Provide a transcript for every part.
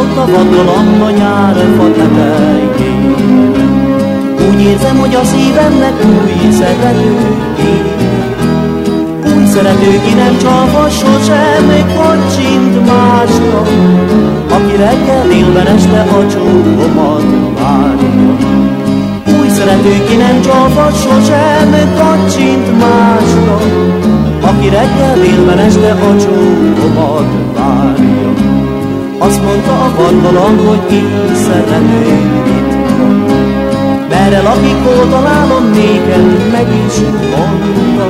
a vadgalamb a nyár fa tetején. Úgy érzem, hogy a szívemnek új szerető Új szerető, ki nem csalva sosem kacsint másra, aki reggel délben este a csókomat várja. Új szerető, ki nem csalva sosem kacsint másra, aki reggel délben este a csókomat várja. Azt mondta a vadgalamb, hogy itt van. Merre lakik, hol találom néked, meg is mondta.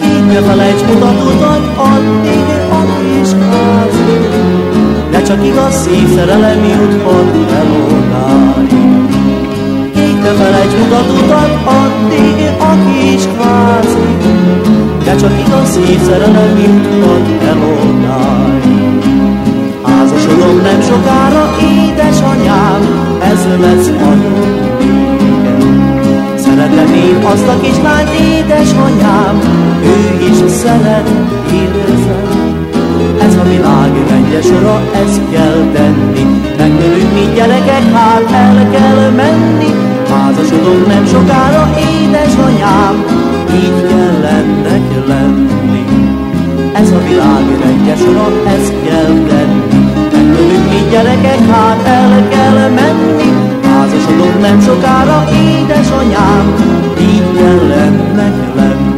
Két ne felejts mutatódnak, addig a kis ház. De csak igaz szívszerelem juthat el odáig. Két ne felejts mutatódnak, addig a kis ház. De csak igaz szívszerelem juthat el odáig. Házasodom nem sokára, édesanyám, ez lesz a Szeretem én azt a kislányt, édesanyám, ő is szeret, érzem. Ez a világ rendje sora, ezt kell tenni, megölünk mi gyerekek, hát el kell menni. Házasodom nem sokára, édesanyám, így kell ennek lenni. Ez a világ rendje sora, ezt kell tenni, gyerekek, hát el kell menni. Házasodom nem sokára, édesanyám, így kell ennek lenni.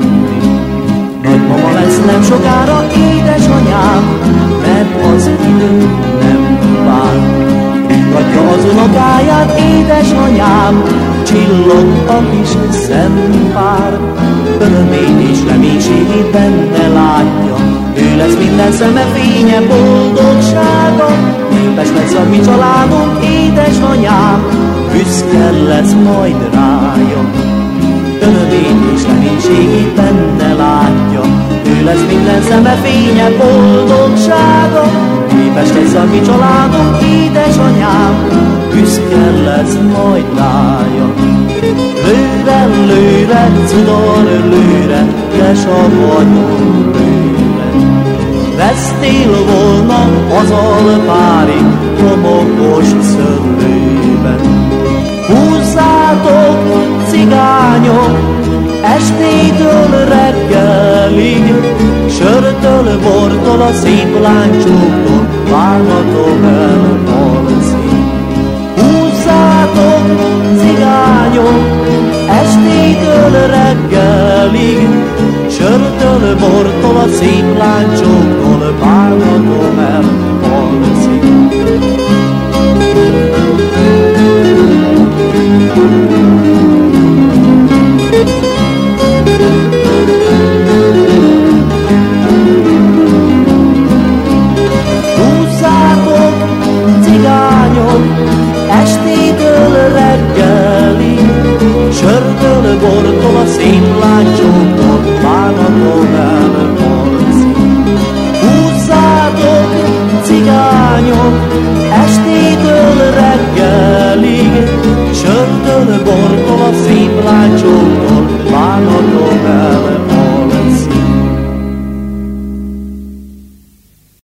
Nagymama lesz nem sokára, édesanyám, mert az idő nem vár. Adja az unokáját, édesanyám, csillog a kis szempár. Örömét és reménységét benne látja, ő lesz minden szeme fénye, boldogsága, népes lesz a mi családunk, édesanyám, büszke lesz majd rája. Örömét és reménységét benne látja, ő lesz minden szeme fénye, boldogsága, népes lesz a mi családunk, édesanyám, büszke lesz majd rája. Lőre, lőre, cudor, lőre, vagyon, lőre. Vesztél volna az alpári homokos szöllőben. Húzzátok, cigányok, estétől reggelig, sörtől, bortól, a szép láncsóktól, várhatom el alszik. Húzzátok, cigányok, estétől reggelig, bortól, a szép láncsóktól, várhatom el alszik.